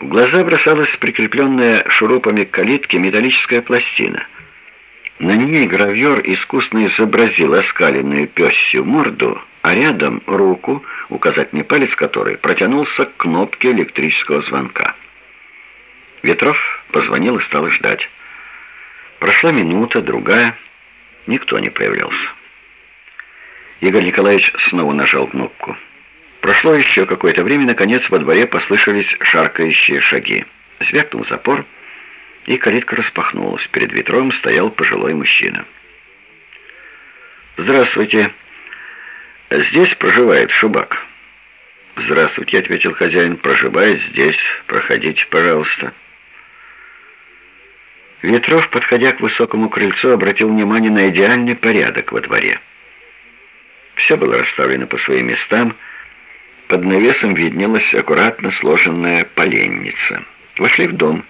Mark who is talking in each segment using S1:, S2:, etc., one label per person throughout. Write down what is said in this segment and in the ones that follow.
S1: В глаза бросалась прикрепленная шурупами к калитке металлическая пластина. На ней гравер искусно изобразил оскаленную пёсью морду, а рядом руку, указательный палец которой протянулся к кнопке электрического звонка. Ветров позвонил и стал ждать. Прошла минута, другая. Никто не появлялся. Игорь Николаевич снова нажал кнопку. Прошло еще какое-то время, наконец во дворе послышались шаркающие шаги. Звякнул запор, и калитка распахнулась. Перед ветром стоял пожилой мужчина. «Здравствуйте. Здесь проживает Шубак». «Здравствуйте», — ответил хозяин. «Проживает здесь. Проходите, пожалуйста». Ветров, подходя к высокому крыльцу, обратил внимание на идеальный порядок во дворе. Все было расставлено по своим местам. Под навесом виднелась аккуратно сложенная поленница. Вошли в дом.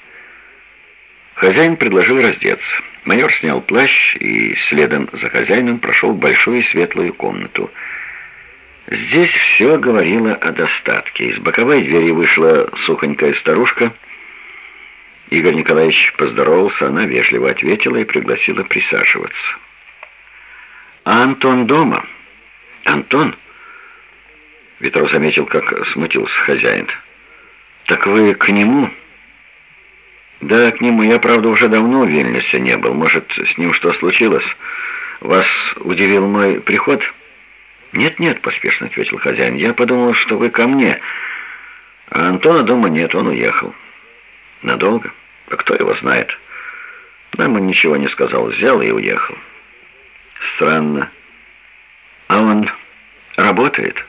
S1: Хозяин предложил раздеться. Майор снял плащ и следом за хозяином прошел в большую светлую комнату. Здесь все говорило о достатке. Из боковой двери вышла сухонькая старушка. Игорь Николаевич поздоровался, она вежливо ответила и пригласила присаживаться. «А Антон дома?» «Антон?» Ветров заметил, как смутился хозяин. «Так вы к нему?» «Да, к нему. Я, правда, уже давно в Вильнюсе не был. Может, с ним что случилось? Вас удивил мой приход?» «Нет-нет», — поспешно ответил хозяин. «Я подумал, что вы ко мне. А Антона дома нет, он уехал». «Надолго? А кто его знает?» Нам он ничего не сказал. Взял и уехал. «Странно». «А он работает?»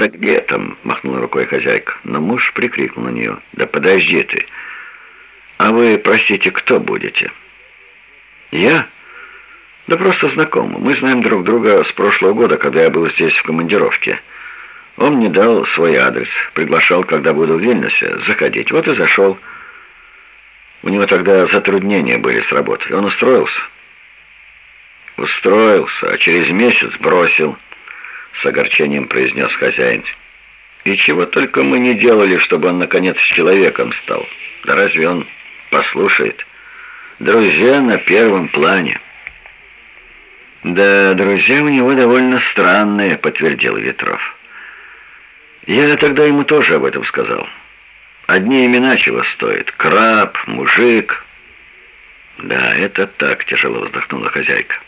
S1: «Да где там?» — махнула рукой хозяйка. Но муж прикрикнул на нее. «Да подожди ты! А вы, простите, кто будете?» «Я?» «Да просто знакомый. Мы знаем друг друга с прошлого года, когда я был здесь в командировке. Он мне дал свой адрес, приглашал, когда буду в Вильнюсе, заходить. Вот и зашел. У него тогда затруднения были с работой. Он устроился?» «Устроился, а через месяц бросил», — с огорчением произнес хозяин. «И чего только мы не делали, чтобы он, наконец, человеком стал. Да разве он послушает? Друзья на первом плане». «Да, друзья у него довольно странные», — подтвердил Ветров. «Я тогда ему тоже об этом сказал. Одни имена чего стоят. Краб, мужик». «Да, это так», — тяжело вздохнула хозяйка.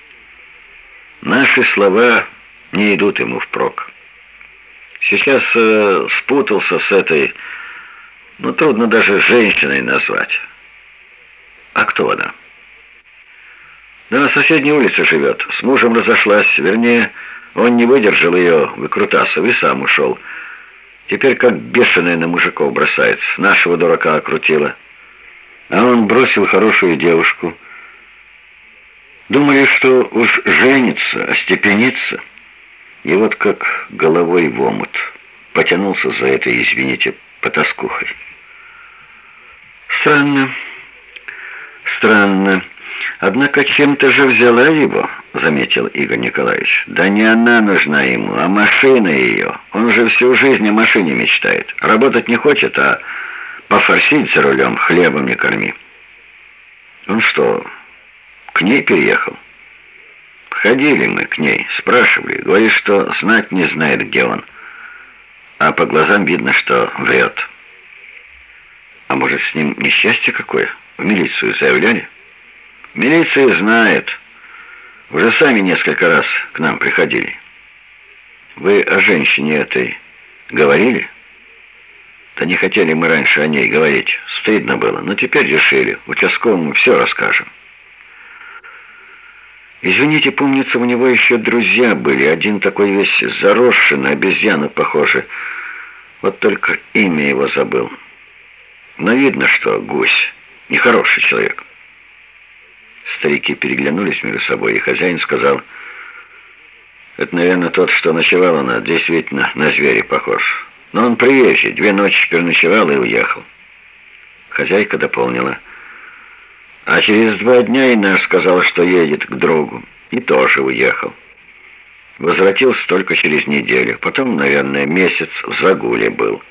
S1: Наши слова не идут ему впрок. Сейчас э, спутался с этой, ну, трудно даже женщиной назвать. А кто она? Да на соседней улице живет. С мужем разошлась, вернее, он не выдержал ее, выкрутасов, и сам ушел. Теперь как бешеная на мужиков бросается. Нашего дурака окрутила. А он бросил хорошую девушку, Думали, что уж женится, остепенится. И вот как головой в омут потянулся за этой, извините, потаскухой. Странно, странно. Однако чем-то же взяла его, заметил Игорь Николаевич. Да не она нужна ему, а машина ее. Он же всю жизнь о машине мечтает. Работать не хочет, а пофорсить за рулем хлебом не корми. Он что, к ней переехал. Ходили мы к ней, спрашивали. Говорит, что знать не знает, где он. А по глазам видно, что врет. А может, с ним несчастье какое? В милицию заявляли? Милиция знает. Уже сами несколько раз к нам приходили. Вы о женщине этой говорили? Да не хотели мы раньше о ней говорить. Стыдно было, но теперь решили. Участковому все расскажем. Извините, помнится, у него еще друзья были. Один такой весь заросший, на обезьяну похожий. Вот только имя его забыл. Но видно, что гусь. Нехороший человек. Старики переглянулись между собой, и хозяин сказал, «Это, наверное, тот, что ночевал у нас. Действительно, на зверя похож. Но он приезжий, две ночи переночевал и уехал». Хозяйка дополнила, — а через два дня Инеш сказал, что едет к другу. И тоже уехал. Возвратился только через неделю. Потом, наверное, месяц в загуле был.